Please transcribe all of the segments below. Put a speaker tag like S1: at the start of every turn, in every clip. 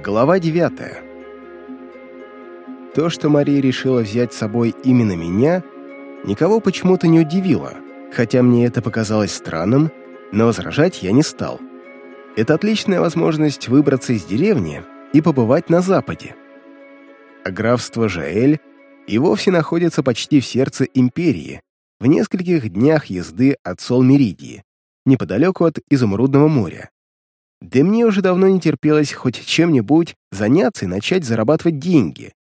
S1: Глава 9 То, что Мария решила взять с собой именно меня, никого почему-то не удивило, хотя мне это показалось странным, но возражать я не стал. Это отличная возможность выбраться из деревни и побывать на западе. А графство Жаэль и вовсе находится почти в сердце империи, в нескольких днях езды от Сол-Меридии, неподалеку от Изумрудного моря. Да мне уже давно не терпелось хоть чем-нибудь заняться и начать зарабатывать деньги.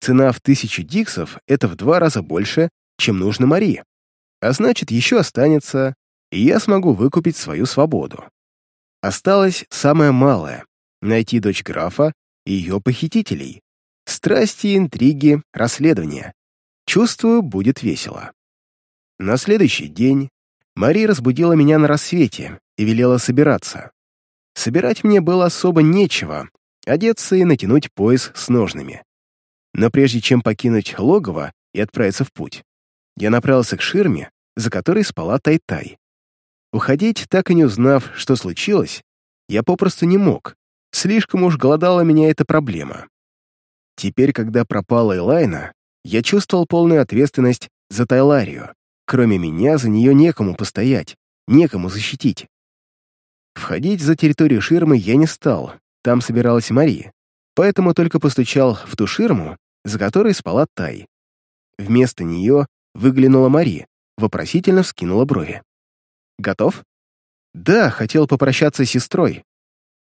S1: Цена в тысячу диксов — это в два раза больше, чем нужно Марии. А значит, еще останется, и я смогу выкупить свою свободу. Осталось самое малое — найти дочь графа и ее похитителей. Страсти, интриги, расследования. Чувствую, будет весело. На следующий день Мария разбудила меня на рассвете и велела собираться. Собирать мне было особо нечего, одеться и натянуть пояс с ножными. Но прежде чем покинуть логово и отправиться в путь, я направился к ширме, за которой спала Тай-Тай. Уходить, так и не узнав, что случилось, я попросту не мог. Слишком уж голодала меня эта проблема. Теперь, когда пропала Элайна, я чувствовал полную ответственность за Тайларию. Кроме меня, за нее некому постоять, некому защитить. Входить за территорию ширмы я не стал, там собиралась Мария, поэтому только постучал в ту ширму, за которой спала Тай. Вместо нее выглянула Мария, вопросительно вскинула брови. «Готов?» «Да, хотел попрощаться с сестрой».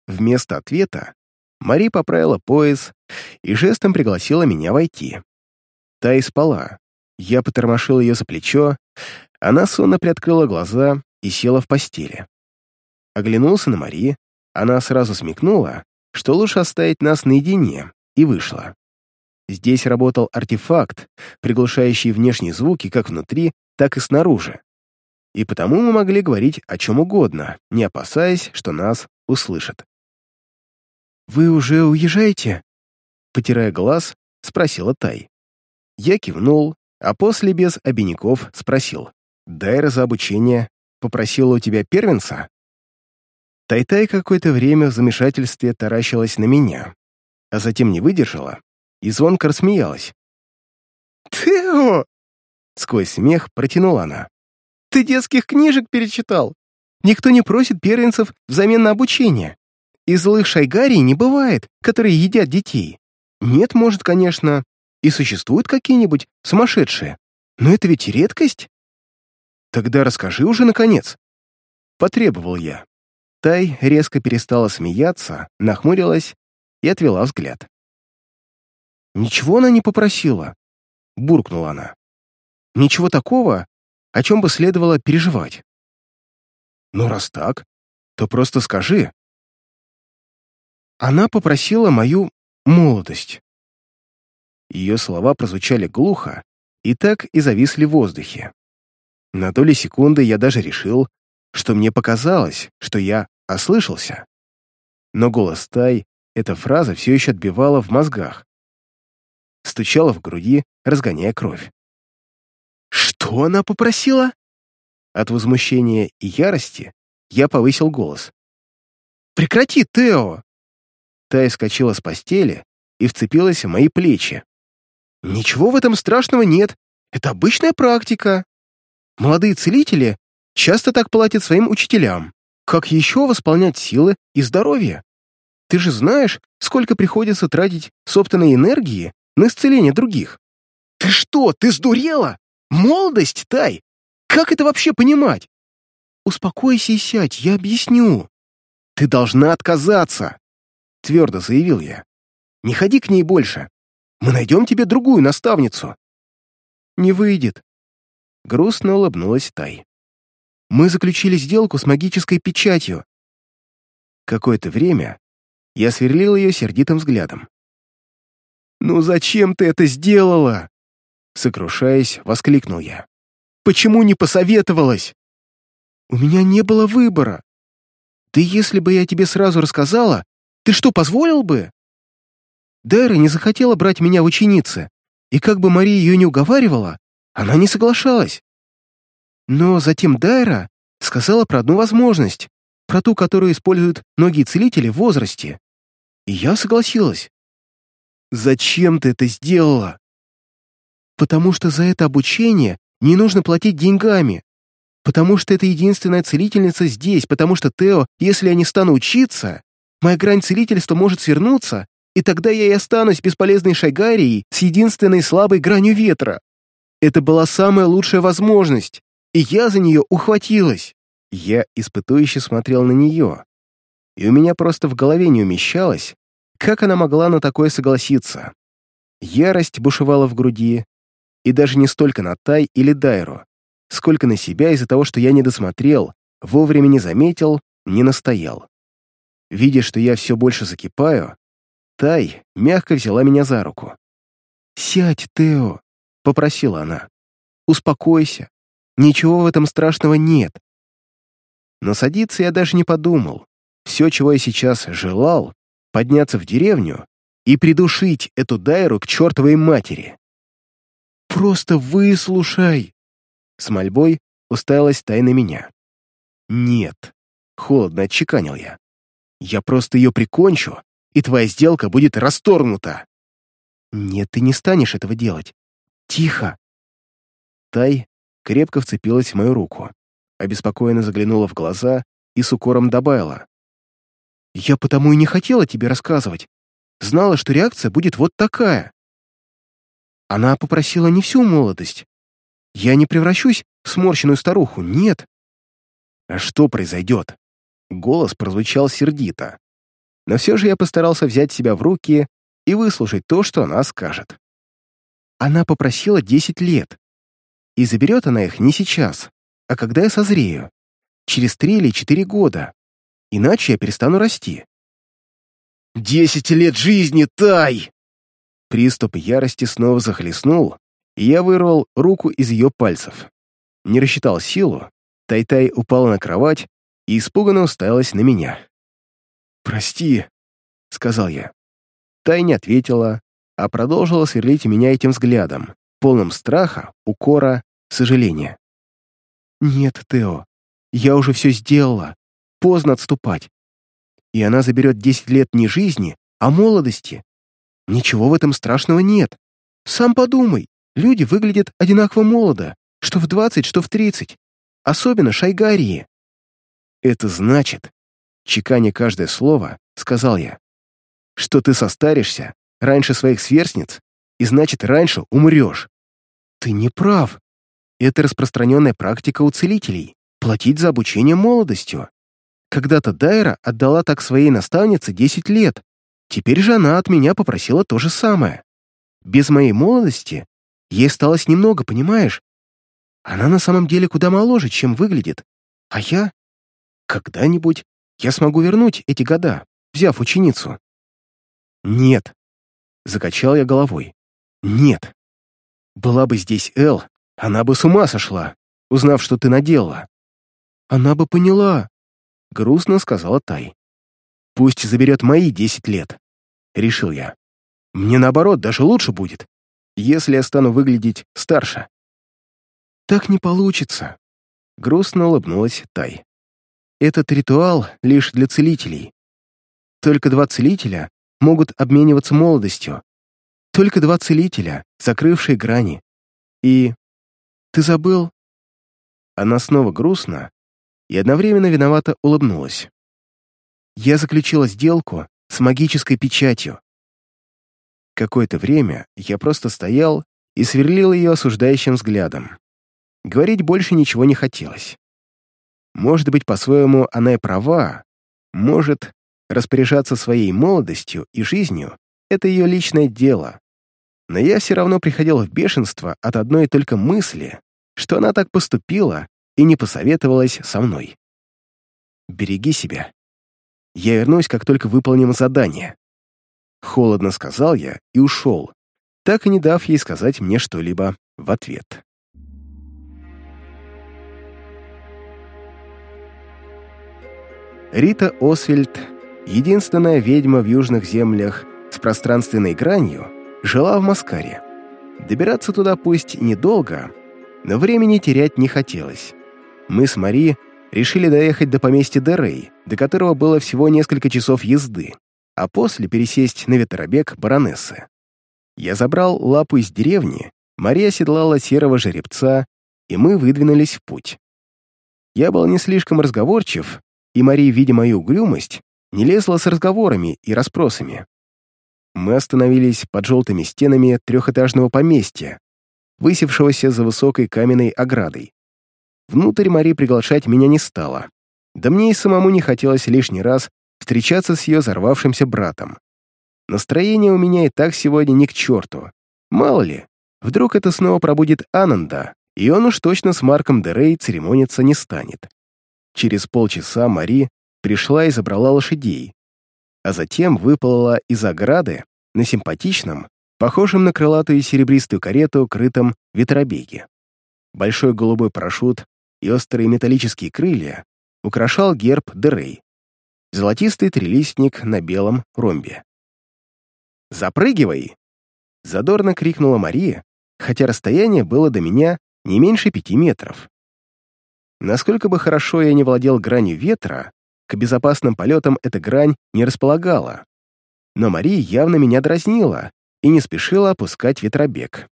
S1: Вместо ответа Мари поправила пояс и жестом пригласила меня войти. Тай спала. Я потормошил ее за плечо, она сонно приоткрыла глаза и села в постели. Оглянулся на Мари, она сразу смекнула, что лучше оставить нас наедине, и вышла. Здесь работал артефакт, приглушающий внешние звуки как внутри, так и снаружи. И потому мы могли говорить о чем угодно, не опасаясь, что нас услышат. «Вы уже уезжаете?» Потирая глаз, спросила Тай. Я кивнул, а после без обиняков спросил. «Дайра за обучение попросила у тебя первенца?» Тай-Тай какое-то время в замешательстве таращилась на меня, а затем не выдержала и звонко рассмеялась. «Тео!» — сквозь смех протянула она. «Ты детских книжек перечитал? Никто не просит первенцев взамен на обучение. И злых шайгарий не бывает, которые едят детей. Нет, может, конечно, и существуют какие-нибудь сумасшедшие, но это ведь редкость». «Тогда расскажи уже, наконец», — потребовал я. Тай резко перестала смеяться, нахмурилась и отвела взгляд. «Ничего она не попросила», — буркнула она. «Ничего такого, о чем бы следовало переживать». «Ну, раз так, то просто скажи». Она попросила мою молодость. Ее слова прозвучали глухо и так и зависли в воздухе. На доли секунды я даже решил, что мне показалось, что я ослышался. Но голос Тай, эта фраза все еще отбивала в мозгах. Стучала в груди, разгоняя кровь. «Что она попросила?» От возмущения и ярости я повысил голос. «Прекрати, Тео!» Тай скочила с постели и вцепилась в мои плечи. «Ничего в этом страшного нет. Это обычная практика. Молодые целители часто так платят своим учителям. Как еще восполнять силы и здоровье? Ты же знаешь, сколько приходится тратить собственной энергии на исцеление других. Ты что, ты сдурела? Молодость, Тай! Как это вообще понимать? Успокойся и сядь, я объясню. Ты должна отказаться, твердо заявил я. Не ходи к ней больше. Мы найдем тебе другую наставницу. Не выйдет. Грустно улыбнулась Тай. Мы заключили сделку с магической печатью. Какое-то время я сверлил ее сердитым взглядом. «Ну зачем ты это сделала?» Сокрушаясь, воскликнул я. «Почему не посоветовалась?» «У меня не было выбора. Ты, если бы я тебе сразу рассказала, ты что, позволил бы?» Дайра не захотела брать меня в ученицы, и как бы Мария ее не уговаривала, она не соглашалась. Но затем Дайра сказала про одну возможность, про ту, которую используют многие целители в возрасте. и я согласилась. «Зачем ты это сделала?» «Потому что за это обучение не нужно платить деньгами. Потому что это единственная целительница здесь, потому что, Тео, если я не стану учиться, моя грань целительства может свернуться, и тогда я и останусь бесполезной шайгарией с единственной слабой гранью ветра. Это была самая лучшая возможность, и я за нее ухватилась. Я испытующе смотрел на нее, и у меня просто в голове не умещалось, как она могла на такое согласиться. Ярость бушевала в груди, и даже не столько на Тай или Дайру, сколько на себя из-за того, что я не досмотрел, вовремя не заметил, не настоял. Видя, что я все больше закипаю, Тай мягко взяла меня за руку. «Сядь, Тео», — попросила она. «Успокойся. Ничего в этом страшного нет». Но садиться я даже не подумал. Все, чего я сейчас желал, подняться в деревню и придушить эту Дайру к чертовой матери. «Просто выслушай!» С мольбой уставилась Тай на меня. «Нет», — холодно отчеканил я. «Я просто ее прикончу, и твоя сделка будет расторгнута». «Нет, ты не станешь этого делать. Тихо!» Тай крепко вцепилась в мою руку, обеспокоенно заглянула в глаза и с укором добавила. «Я потому и не хотела тебе рассказывать. Знала, что реакция будет вот такая. Она попросила не всю молодость. Я не превращусь в сморщенную старуху, нет. А что произойдет? Голос прозвучал сердито. Но все же я постарался взять себя в руки и выслушать то, что она скажет. Она попросила 10 лет. И заберет она их не сейчас, а когда я созрею. Через три или четыре года. Иначе я перестану расти. «Десять лет жизни, Тай!» Приступ ярости снова захлестнул, и я вырвал руку из ее пальцев. Не рассчитал силу, Тай-Тай упала на кровать и испуганно уставилась на меня. «Прости», — сказал я. Тай не ответила, а продолжила сверлить меня этим взглядом, полным страха, укора, сожаления. «Нет, Тео, я уже все сделала. Поздно отступать. И она заберет десять лет не жизни, а молодости. Ничего в этом страшного нет. Сам подумай, люди выглядят одинаково молодо, что в 20, что в 30. Особенно шайгарии. Это значит, чеканя каждое слово, сказал я, что ты состаришься раньше своих сверстниц, и значит, раньше умрешь. Ты не прав. Это распространенная практика у целителей — платить за обучение молодостью. Когда-то Дайра отдала так своей наставнице 10 лет, Теперь же она от меня попросила то же самое. Без моей молодости ей осталось немного, понимаешь? Она на самом деле куда моложе, чем выглядит. А я... Когда-нибудь я смогу вернуть эти года, взяв ученицу. Нет. Закачал я головой. Нет. Была бы здесь Эл, она бы с ума сошла, узнав, что ты наделала. Она бы поняла, грустно сказала Тай. Пусть заберет мои десять лет. Решил я. Мне наоборот, даже лучше будет, если я стану выглядеть старше. Так не получится. Грустно улыбнулась Тай. Этот ритуал лишь для целителей. Только два целителя могут обмениваться молодостью. Только два целителя, закрывшие грани. И... Ты забыл? Она снова грустно и одновременно виновато улыбнулась я заключила сделку с магической печатью. Какое-то время я просто стоял и сверлил ее осуждающим взглядом. Говорить больше ничего не хотелось. Может быть, по-своему она и права, может, распоряжаться своей молодостью и жизнью — это ее личное дело. Но я все равно приходил в бешенство от одной только мысли, что она так поступила и не посоветовалась со мной. «Береги себя», я вернусь, как только выполним задание». Холодно сказал я и ушел, так и не дав ей сказать мне что-либо в ответ. Рита Освельд, единственная ведьма в южных землях с пространственной гранью, жила в Маскаре. Добираться туда пусть недолго, но времени терять не хотелось. Мы с Мари решили доехать до поместья Дерей, до которого было всего несколько часов езды. а после пересесть на ветробег баронессы. Я забрал лапу из деревни, Мария оседлала серого жеребца, и мы выдвинулись в путь. Я был не слишком разговорчив, и Мария, видя мою угрюмость, не лезла с разговорами и расспросами. Мы остановились под желтыми стенами трехэтажного поместья, высевшегося за высокой каменной оградой. Внутрь Мари приглашать меня не стала. Да мне и самому не хотелось лишний раз встречаться с ее взорвавшимся братом. Настроение у меня и так сегодня ни к черту. Мало ли, вдруг это снова пробудет Ананда, и он уж точно с Марком Дерей церемониться не станет. Через полчаса Мари пришла и забрала лошадей, а затем выплыла из ограды на симпатичном, похожем на крылатую серебристую карету, крытом ветробеге. Большой голубой парашют и острые металлические крылья украшал герб Дерей, золотистый трилистник на белом ромбе. «Запрыгивай!» — задорно крикнула Мария, хотя расстояние было до меня не меньше пяти метров. Насколько бы хорошо я не владел гранью ветра, к безопасным полетам эта грань не располагала. Но Мария явно меня дразнила и не спешила опускать ветробег.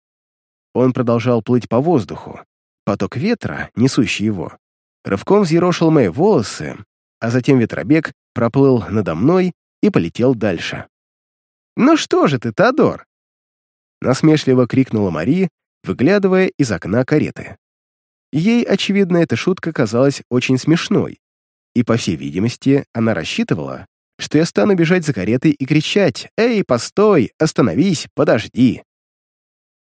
S1: Он продолжал плыть по воздуху. Поток ветра, несущий его, рывком взъерошил мои волосы, а затем ветробег проплыл надо мной и полетел дальше. «Ну что же ты, Тодор?» Насмешливо крикнула Мария, выглядывая из окна кареты. Ей, очевидно, эта шутка казалась очень смешной, и, по всей видимости, она рассчитывала, что я стану бежать за каретой и кричать «Эй, постой! Остановись! Подожди!».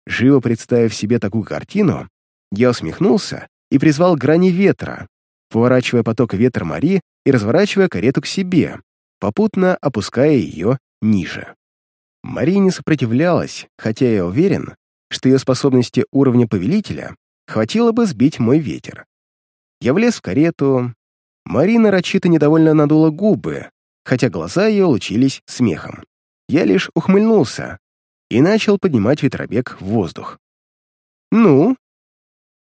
S1: Живо представив себе такую картину, я усмехнулся и призвал грани ветра, поворачивая поток ветра Мари и разворачивая карету к себе, попутно опуская ее ниже. Мари не сопротивлялась, хотя я уверен, что ее способности уровня повелителя хватило бы сбить мой ветер. Я влез в карету. Марина нарочито недовольно надула губы, хотя глаза ее лучились смехом. Я лишь ухмыльнулся и начал поднимать ветробег в воздух. «Ну?»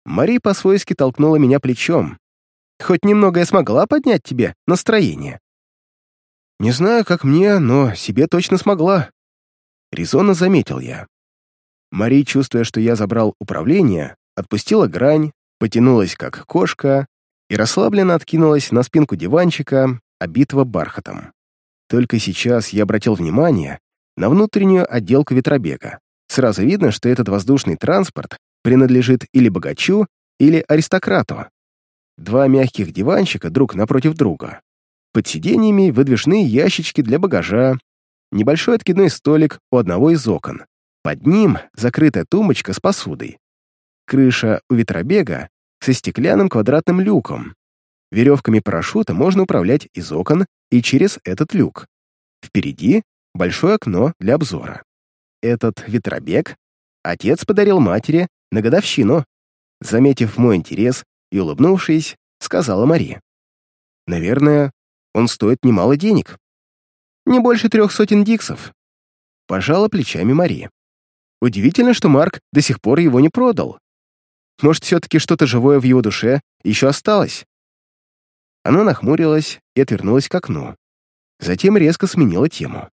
S1: Мари по-свойски толкнула меня плечом. «Хоть немного я смогла поднять тебе настроение?» «Не знаю, как мне, но себе точно смогла», — резонно заметил я. Мари, чувствуя, что я забрал управление, отпустила грань, потянулась как кошка и расслабленно откинулась на спинку диванчика, обитого бархатом. Только сейчас я обратил внимание на внутреннюю отделку ветробега. Сразу видно, что этот воздушный транспорт принадлежит или богачу, или аристократу. Два мягких диванчика друг напротив друга. Под сиденьями выдвижные ящички для багажа, небольшой откидной столик у одного из окон. Под ним закрытая тумбочка с посудой. Крыша у ветробега со стеклянным квадратным люком. Веревками парашюта можно управлять из окон и через этот люк. Впереди большое окно для обзора. Этот ветробег отец подарил матери на годовщину. Заметив мой интерес и улыбнувшись, сказала Мария. «Наверное, он стоит немало денег. Не больше трех сотен диксов». Пожала плечами Мария. Удивительно, что Марк до сих пор его не продал. Может, все-таки что-то живое в его душе еще осталось? Она нахмурилась и отвернулась к окну. Затем резко сменила тему.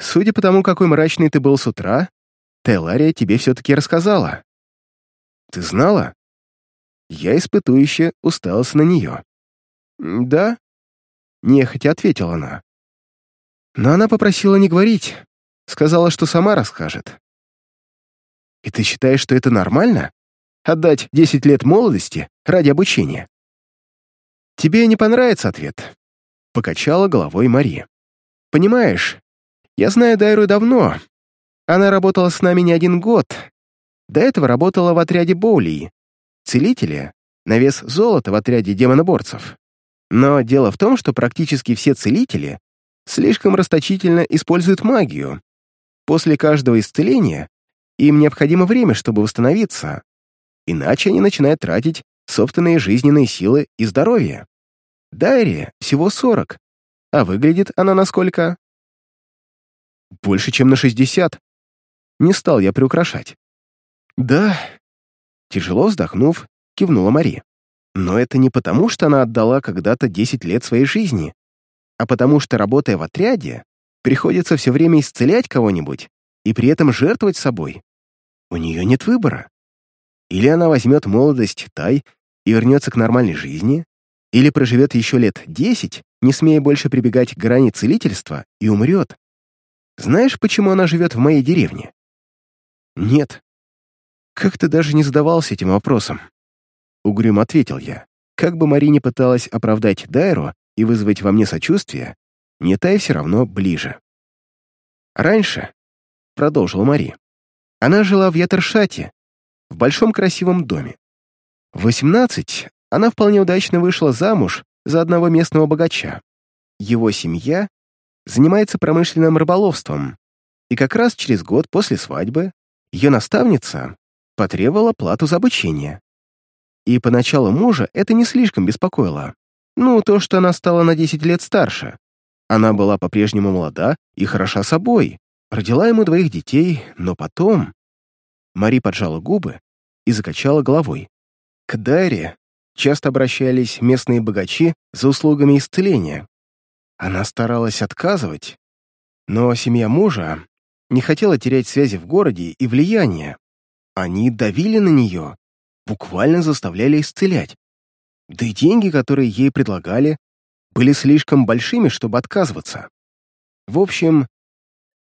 S1: «Судя по тому, какой мрачный ты был с утра, Телария тебе все-таки рассказала. Ты знала?» Я испытующе уставился на нее. «Да?» — нехотя ответила она. Но она попросила не говорить, сказала, что сама расскажет. «И ты считаешь, что это нормально? Отдать 10 лет молодости ради обучения?» «Тебе не понравится ответ», — покачала головой Мария. «Понимаешь, я знаю Дайру давно. Она работала с нами не один год. До этого работала в отряде Боулии, целителя, на вес золота в отряде демоноборцев. Но дело в том, что практически все целители слишком расточительно используют магию. После каждого исцеления им необходимо время, чтобы восстановиться, иначе они начинают тратить собственные жизненные силы и здоровье. Дайре всего 40, а выглядит она насколько? Больше, чем на 60. Не стал я приукрашать. Да, тяжело вздохнув, кивнула Мари. Но это не потому, что она отдала когда-то 10 лет своей жизни. а потому что, работая в отряде, приходится все время исцелять кого-нибудь и при этом жертвовать собой. У нее нет выбора. Или она возьмет молодость Тай и вернется к нормальной жизни, или проживет еще лет десять, не смея больше прибегать к грани целительства, и умрет. Знаешь, почему она живет в моей деревне? Нет. Как-то даже не задавался этим вопросом. Угрюм ответил я. Как бы Мари не пыталась оправдать Дайру и вызвать во мне сочувствие, не Тай все равно ближе. Раньше, — продолжила Мари, — она жила в Ятершате, в большом красивом доме. В 18 она вполне удачно вышла замуж за одного местного богача. Его семья занимается промышленным рыболовством, и как раз через год после свадьбы ее наставница потребовала плату за обучение. И поначалу мужа это не слишком беспокоило. Ну, то, что она стала на 10 лет старше. Она была по-прежнему молода и хороша собой, родила ему двоих детей, но потом... Мари поджала губы и закачала головой. К Даре часто обращались местные богачи за услугами исцеления. Она старалась отказывать, но семья мужа не хотела терять связи в городе и влияние. Они давили на нее, буквально заставляли исцелять. Да и деньги, которые ей предлагали, были слишком большими, чтобы отказываться. В общем,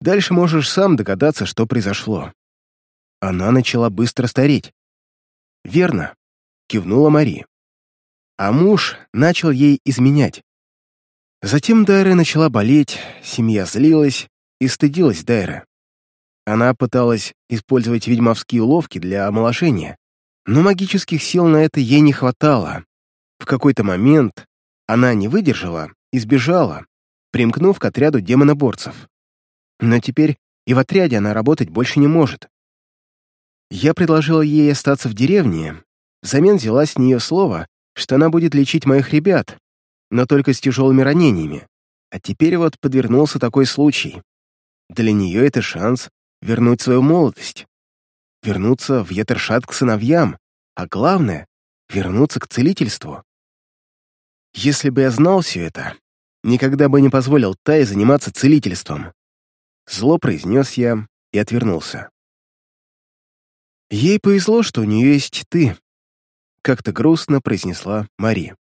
S1: дальше можешь сам догадаться, что произошло. Она начала быстро стареть. «Верно», — кивнула Мари. А муж начал ей изменять. Затем Дайра начала болеть, семья злилась и стыдилась Дайры. Она пыталась использовать ведьмовские уловки для омоложения, но магических сил на это ей не хватало. В какой-то момент она не выдержала и сбежала, примкнув к отряду демоноборцев. Но теперь и в отряде она работать больше не может. Я предложила ей остаться в деревне, взамен взяла с нее слово, что она будет лечить моих ребят, но только с тяжелыми ранениями. А теперь вот подвернулся такой случай. Для нее это шанс вернуть свою молодость, вернуться в Етершат к сыновьям, а главное — вернуться к целительству. Если бы я знал все это, никогда бы не позволил Тай заниматься целительством. Зло произнес я и отвернулся. Ей повезло, что у нее есть ты, как-то грустно произнесла Мари.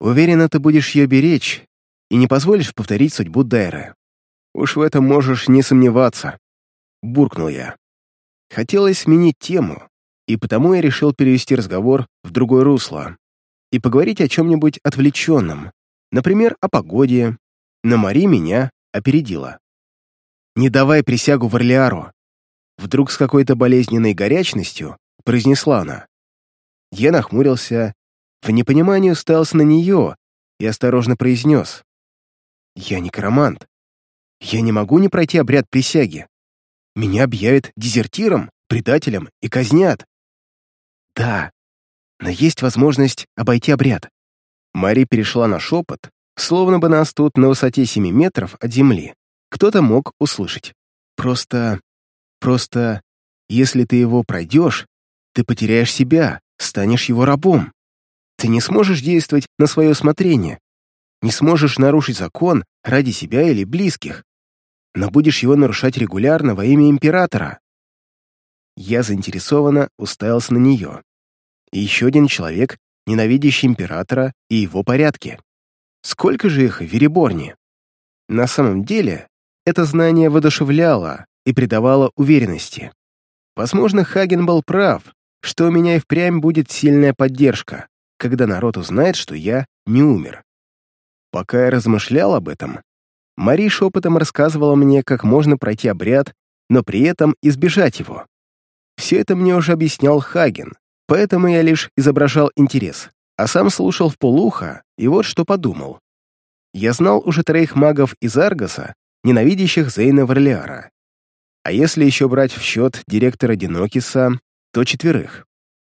S1: Уверена, ты будешь ее беречь и не позволишь повторить судьбу Дайры. Уж в этом можешь не сомневаться, буркнул я. Хотелось сменить тему, и потому я решил перевести разговор в другое русло и поговорить о чем-нибудь отвлеченном, например, о погоде, но Мари меня опередила. «Не давай присягу Варлиару!» Вдруг с какой-то болезненной горячностью произнесла она. Я нахмурился, в непонимании уставился на нее и осторожно произнес. «Я некромант. Я не могу не пройти обряд присяги. Меня объявят дезертиром, предателем и казнят». «Да, но есть возможность обойти обряд». Мари перешла на шепот, словно бы нас тут на высоте семи метров от земли. Кто-то мог услышать. Просто Просто, если ты его пройдешь, ты потеряешь себя, станешь его рабом. Ты не сможешь действовать на свое усмотрение, не сможешь нарушить закон ради себя или близких, но будешь его нарушать регулярно во имя императора. Я заинтересованно уставился на нее. И еще один человек, ненавидящий императора и его порядки. Сколько же их в Вереборне? На самом деле, это знание воодушевляло, и придавала уверенности. Возможно, Хаген был прав, что у меня и впрямь будет сильная поддержка, когда народ узнает, что я не умер. Пока я размышлял об этом, Мари шепотом рассказывала мне, как можно пройти обряд, но при этом избежать его. Все это мне уже объяснял Хаген, поэтому я лишь изображал интерес, а сам слушал в полуха, и вот что подумал. Я знал уже троих магов из Аргоса, ненавидящих Зейна Варлиара. А если еще брать в счет директора Динокиса, то четверых.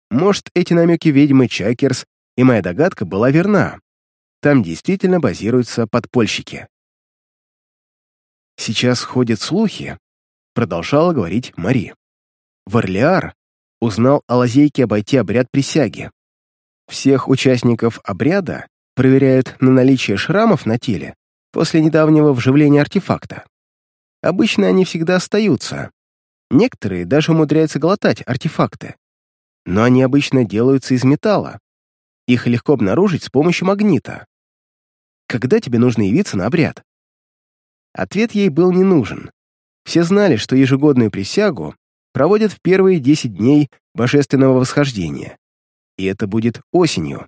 S1: Может, эти намеки ведьмы Чакерс и моя догадка была верна. Там действительно базируются подпольщики. Сейчас ходят слухи, продолжала говорить Мари. Варлиар узнал о лазейке обойти обряд присяги. Всех участников обряда проверяют на наличие шрамов на теле после недавнего вживления артефакта. Обычно они всегда остаются. Некоторые даже умудряются глотать артефакты. Но они обычно делаются из металла. Их легко обнаружить с помощью магнита. Когда тебе нужно явиться на обряд? Ответ ей был не нужен. Все знали, что ежегодную присягу проводят в первые 10 дней божественного восхождения. И это будет осенью,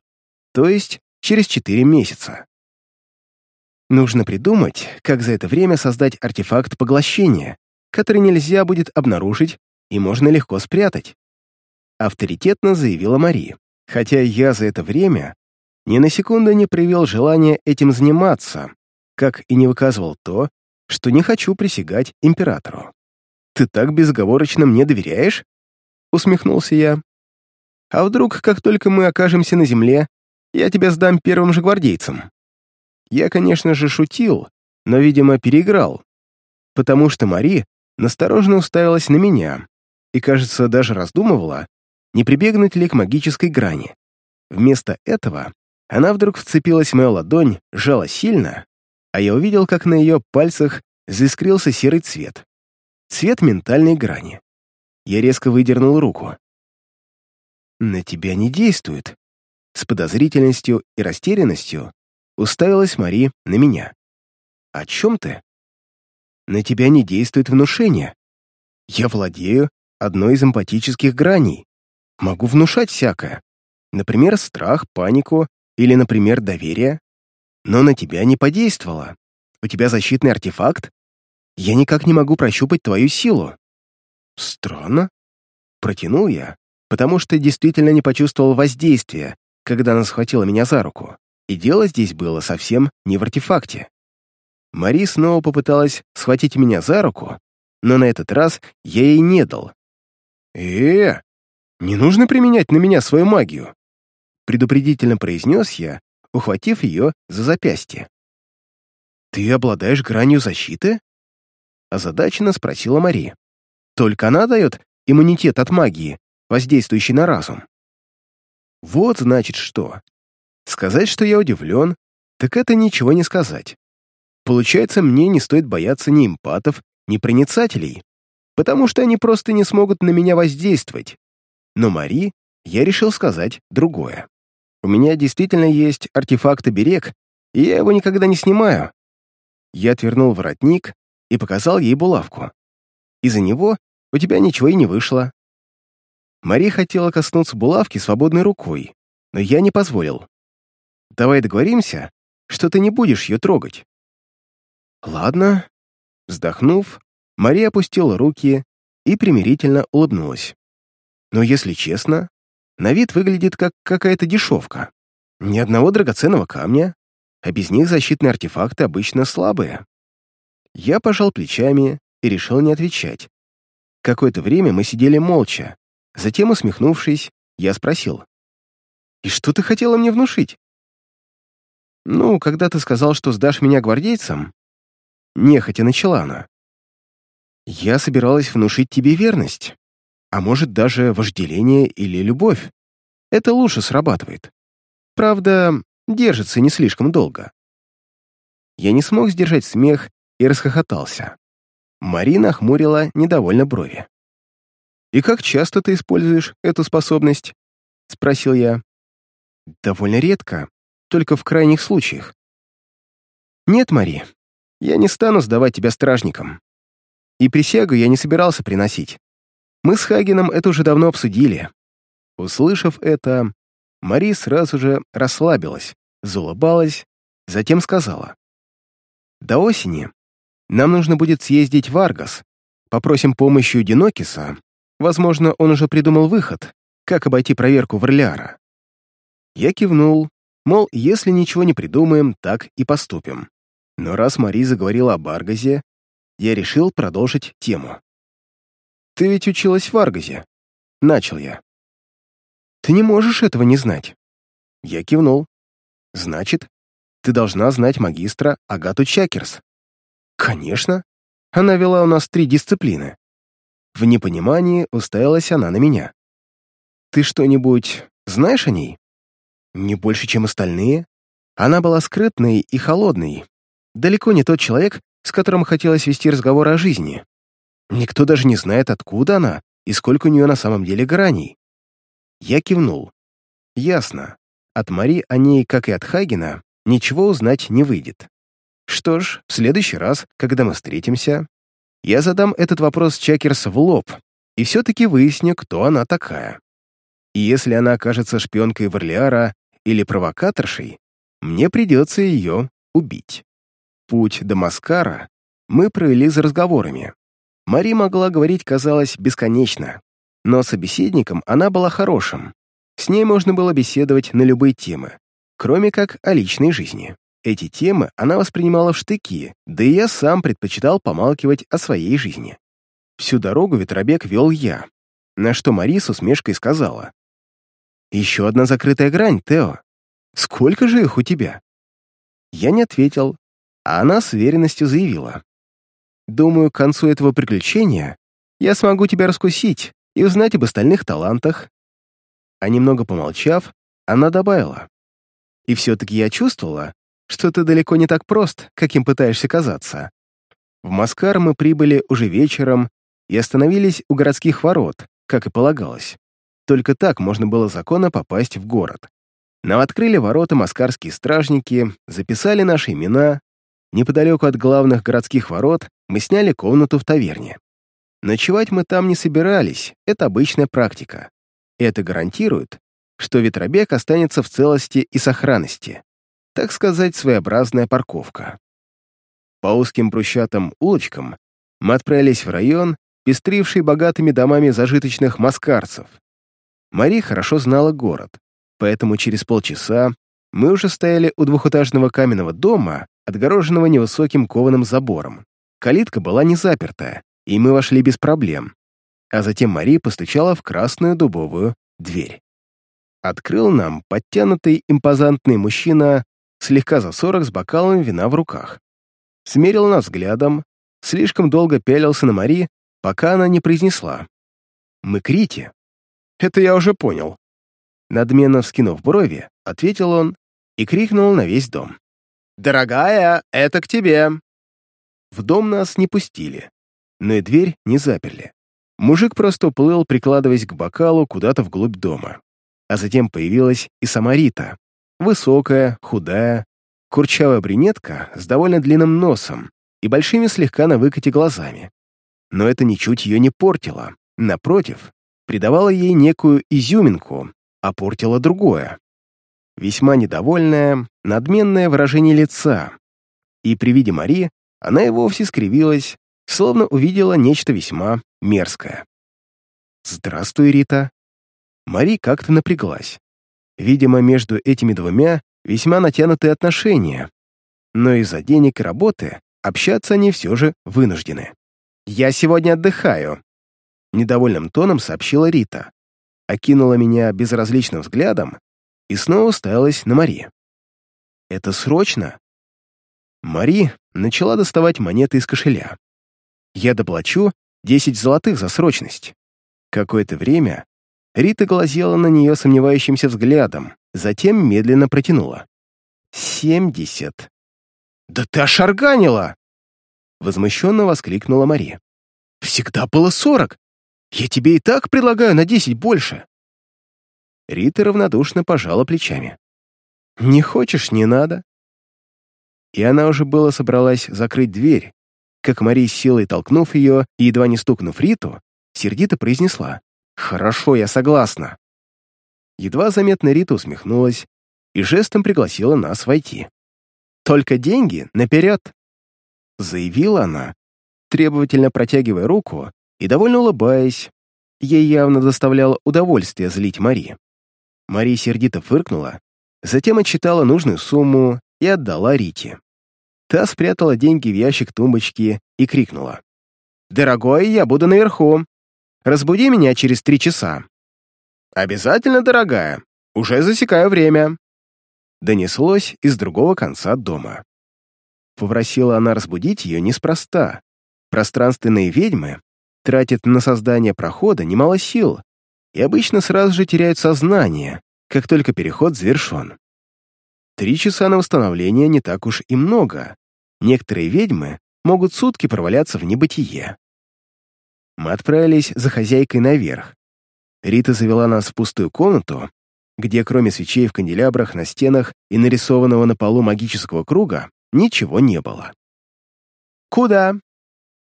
S1: то есть через 4 месяца. Нужно придумать, как за это время создать артефакт поглощения, который нельзя будет обнаружить и можно легко спрятать. Авторитетно заявила Мари, хотя я за это время ни на секунду не проявил желания этим заниматься, как и не выказывал то, что не хочу присягать императору. «Ты так безоговорочно мне доверяешь?» — усмехнулся я. «А вдруг, как только мы окажемся на земле, я тебя сдам первым же гвардейцам?» Я, конечно же, шутил, но, видимо, переиграл, потому что Мари настороженно уставилась на меня и, кажется, даже раздумывала, не прибегнуть ли к магической грани. Вместо этого она вдруг вцепилась в мою ладонь, сжала сильно, а я увидел, как на ее пальцах заискрился серый цвет. Цвет ментальной грани. Я резко выдернул руку. «На тебя не действует», — с подозрительностью и растерянностью Уставилась Мари на меня. «О чем ты?» «На тебя не действует внушение. Я владею одной из эмпатических граней. Могу внушать всякое. Например, страх, панику или, например, доверие. Но на тебя не подействовало. У тебя защитный артефакт. Я никак не могу прощупать твою силу». «Странно», — протянул я, потому что действительно не почувствовал воздействия, когда она схватила меня за руку. И дело здесь было совсем не в артефакте. Мари снова попыталась схватить меня за руку, но на этот раз я ей не дал. э не нужно применять на меня свою магию», предупредительно произнес я, ухватив ее за запястье. «Ты обладаешь гранью защиты?» озадаченно спросила Мари. «Только она дает иммунитет от магии, воздействующий на разум». «Вот, значит, что. Сказать, что я удивлен, так это ничего не сказать. Получается, мне не стоит бояться ни эмпатов, ни проницателей, потому что они просто не смогут на меня воздействовать. Но Мари я решил сказать другое. У меня действительно есть артефакт-оберег, и я его никогда не снимаю. Я отвернул воротник и показал ей булавку. Из-за него у тебя ничего и не вышло. Мари хотела коснуться булавки свободной рукой, но я не позволил. Давай договоримся, что ты не будешь ее трогать». «Ладно». Вздохнув, Мария опустила руки и примирительно улыбнулась. «Но если честно, на вид выглядит как какая-то дешевка. Ни одного драгоценного камня, а без них защитные артефакты обычно слабые». Я пожал плечами и решил не отвечать. Какое-то время мы сидели молча. Затем, усмехнувшись, я спросил. «И что ты хотела мне внушить?» «Ну, когда ты сказал, что сдашь меня гвардейцам...» Нехотя начала она. «Я собиралась внушить тебе верность, а может, даже вожделение или любовь. Это лучше срабатывает. Правда, держится не слишком долго». Я не смог сдержать смех и расхохотался. Марина хмурила недовольно брови. «И как часто ты используешь эту способность?» — спросил я. «Довольно редко, только в крайних случаях. Нет, Мари, я не стану сдавать тебя стражникам. И присягу я не собирался приносить. Мы с Хагеном это уже давно обсудили. Услышав это, Мари сразу же расслабилась, заулыбалась, затем сказала. «До осени нам нужно будет съездить в Аргас, попросим помощи у Динокиса, возможно, он уже придумал выход, как обойти проверку Варлиара». Я кивнул, Мол, если ничего не придумаем, так и поступим. Но раз Мари заговорила об Аргазе, я решил продолжить тему. «Ты ведь училась в Аргазе?» Начал я. «Ты не можешь этого не знать». Я кивнул. «Значит, ты должна знать магистра Агату Чакерс». «Конечно. Она вела у нас три дисциплины». В непонимании уставилась она на меня. «Ты что-нибудь знаешь о ней?» Не больше, чем остальные? Она была скрытной и холодной, далеко не тот человек, с которым хотелось вести разговор о жизни. Никто даже не знает, откуда она и сколько у нее на самом деле граней. Я кивнул. Ясно. От Мари о ней, как и от Хагена, ничего узнать не выйдет. Что ж, в следующий раз, когда мы встретимся, я задам этот вопрос Чакерс в лоб и все-таки выясню, кто она такая. И если она окажется шпионкой Варлиара или провокаторшей, мне придется ее убить. Путь до Маскара мы провели за разговорами. Мари могла говорить, казалось, бесконечно, но собеседником она была хорошим. С ней можно было беседовать на любые темы, кроме как о личной жизни. Эти темы она воспринимала в штыки, да и я сам предпочитал помалкивать о своей жизни. Всю дорогу ветробег вел я, на что Мари с усмешкой сказала. «Еще одна закрытая грань, Тео. Сколько же их у тебя?» Я не ответил, а она с уверенностью заявила. «Думаю, к концу этого приключения я смогу тебя раскусить и узнать об остальных талантах». А немного помолчав, она добавила. «И все-таки я чувствовала, что ты далеко не так прост, каким пытаешься казаться. В Маскар мы прибыли уже вечером и остановились у городских ворот, как и полагалось. Только так можно было законно попасть в город. Нам открыли ворота маскарские стражники, записали наши имена. Неподалеку от главных городских ворот мы сняли комнату в таверне. Ночевать мы там не собирались, это обычная практика. Это гарантирует, что ветробег останется в целости и сохранности так сказать, своеобразная парковка. По узким брусчатым улочкам мы отправились в район, пестривший богатыми домами зажиточных маскарцев. Мари хорошо знала город, поэтому через полчаса мы уже стояли у двухэтажного каменного дома, отгороженного невысоким кованым забором. Калитка была не запертая, и мы вошли без проблем. А затем Мари постучала в красную дубовую дверь. Открыл нам подтянутый импозантный мужчина слегка за сорок с бокалом вина в руках. Смерил нас взглядом, слишком долго пялился на Мари, пока она не произнесла. «Мы Крити». «Это я уже понял». Надменно вскинув брови, ответил он и крикнул на весь дом. «Дорогая, это к тебе!» В дом нас не пустили, но и дверь не заперли. Мужик просто уплыл, прикладываясь к бокалу куда-то вглубь дома. А затем появилась и сама Рита, Высокая, худая, курчавая брюнетка с довольно длинным носом и большими слегка на выкате глазами. Но это ничуть ее не портило. Напротив, придавало ей некую изюминку, а портило другое. Весьма недовольное, надменное выражение лица. И при виде Мари она и вовсе скривилась, словно увидела нечто весьма мерзкое. «Здравствуй, Рита». Мари как-то напряглась. Видимо, между этими двумя весьма натянутые отношения, но из-за денег и работы общаться они все же вынуждены. «Я сегодня отдыхаю», — недовольным тоном сообщила Рита, окинула меня безразличным взглядом и снова уставилась на Мари. «Это срочно?» Мари начала доставать монеты из кошеля. «Я доплачу 10 золотых за срочность». Какое-то время Рита глазела на нее сомневающимся взглядом, затем медленно протянула. «Семьдесят!» «Да ты ошарганила!» Возмущенно воскликнула Мария. «Всегда было сорок! Я тебе и так предлагаю на десять больше!» Рита равнодушно пожала плечами. «Не хочешь, не надо». И она уже было собралась закрыть дверь, как Мария силой толкнув ее и едва не стукнув Риту, сердито произнесла. «Хорошо, я согласна». Едва заметно Рита усмехнулась и жестом пригласила нас войти. «Только деньги наперед!» Заявила она, требовательно протягивая руку и довольно улыбаясь. Ей явно доставляло удовольствие злить Мари. Мари сердито фыркнула, затем отчитала нужную сумму и отдала Рите. Та спрятала деньги в ящик тумбочки и крикнула. «Дорогой, я буду наверху. Разбуди меня через три часа». «Обязательно, дорогая. Уже засекаю время». Донеслось из другого конца дома. Попросила она разбудить ее неспроста. Пространственные ведьмы тратят на создание прохода немало сил и обычно сразу же теряют сознание, как только переход завершен. Три часа на восстановление не так уж и много. Некоторые ведьмы могут сутки проваляться в небытие. Мы отправились за хозяйкой наверх. Рита завела нас в пустую комнату, где кроме свечей в канделябрах на стенах и нарисованного на полу магического круга ничего не было. «Куда?» —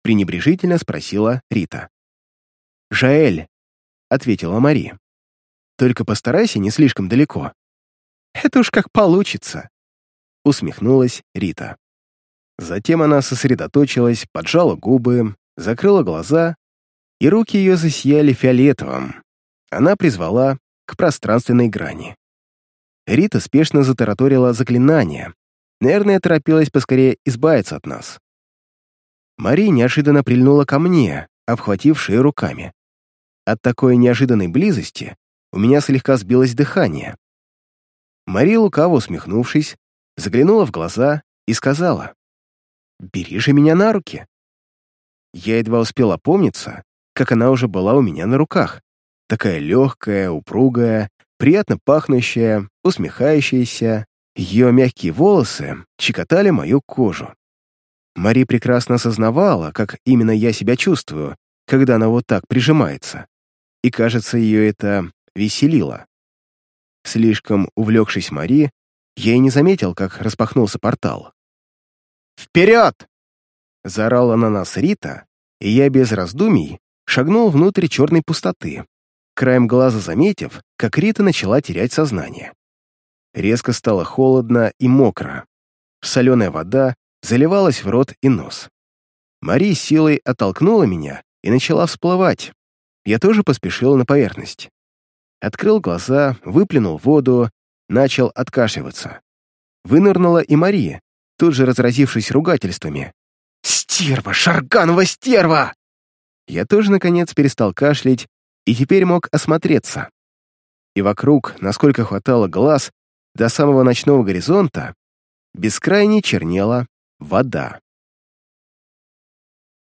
S1: пренебрежительно спросила Рита. «Жаэль», — ответила Мари. «Только постарайся не слишком далеко». «Это уж как получится», — усмехнулась Рита. Затем она сосредоточилась, поджала губы, закрыла глаза, и руки ее засияли фиолетовым. Она призвала к пространственной грани. Рита спешно затараторила заклинание. Наверное, торопилась поскорее избавиться от нас. Мари неожиданно прильнула ко мне, обхватив шею руками. От такой неожиданной близости у меня слегка сбилось дыхание. Мария, лукаво усмехнувшись, заглянула в глаза и сказала, «Бери же меня на руки». Я едва успел опомниться, как она уже была у меня на руках, такая легкая, упругая, приятно пахнущая, усмехающаяся. Ее мягкие волосы щекотали мою кожу. Мари прекрасно осознавала, как именно я себя чувствую, когда она вот так прижимается. И, кажется, ее это веселило. Слишком увлекшись Мари, я и не заметил, как распахнулся портал. «Вперед!» — заорала на нас Рита, и я без раздумий шагнул внутрь черной пустоты, краем глаза заметив, как Рита начала терять сознание. Резко стало холодно и мокро. Соленая вода заливалась в рот и нос. Мари силой оттолкнула меня и начала всплывать. Я тоже поспешил на поверхность. Открыл глаза, выплюнул воду, начал откашливаться. Вынырнула и Мария, тут же разразившись ругательствами. «Стерва! Шарганова стерва!» Я тоже, наконец, перестал кашлять и теперь мог осмотреться. И вокруг, насколько хватало глаз, до самого ночного горизонта, бескрайне чернела вода.